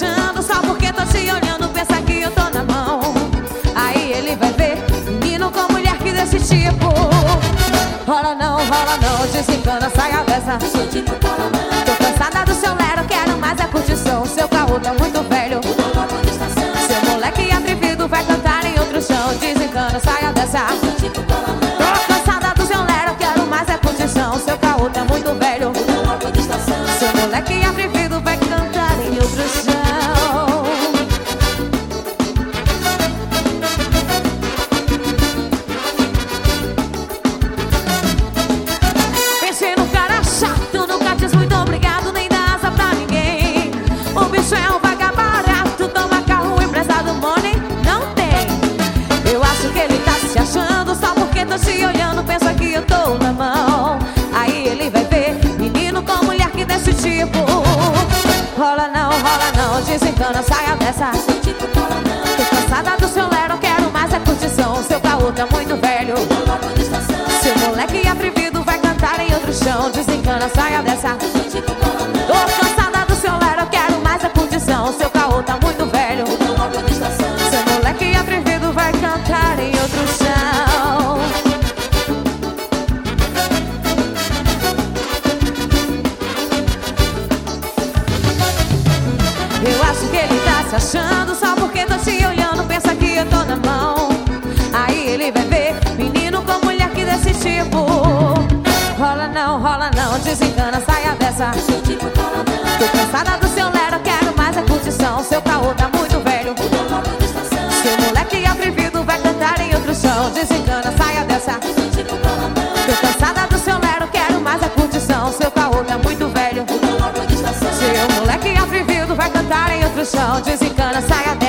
achando Só porque tô te olhando pensa que eu tô na mão. Aí ele vai ver Menino com mulher que desse tipo. Rola não, rola não Desencana, saia dessa. Tô cansada do seu lero Quero mais a curtição. Seu carro tá muito velho. Seu moleque atrevido vai cantar em outro chão. Desencana, dessa. Tô Rola não, desencana, saia dessa. Tô cansada do seu lero, quero mais a curtição. Seu carro tá muito velho. Seu moleque atrevido vai cantar em outro chão Desencana, saia dessa se achando Só porque tô te olhando, pensa que eu tô na mão. Aí ele vai ver Menino com mulher que desse tipo. Rola não, rola não Desencana, saia dessa. Tô cansada do seu lero Quero mais a curtição. Seu carro tá muito velho. Seu moleque atrevido vai cantar em outro chão. Desencana, saia dessa chão Desencana, saia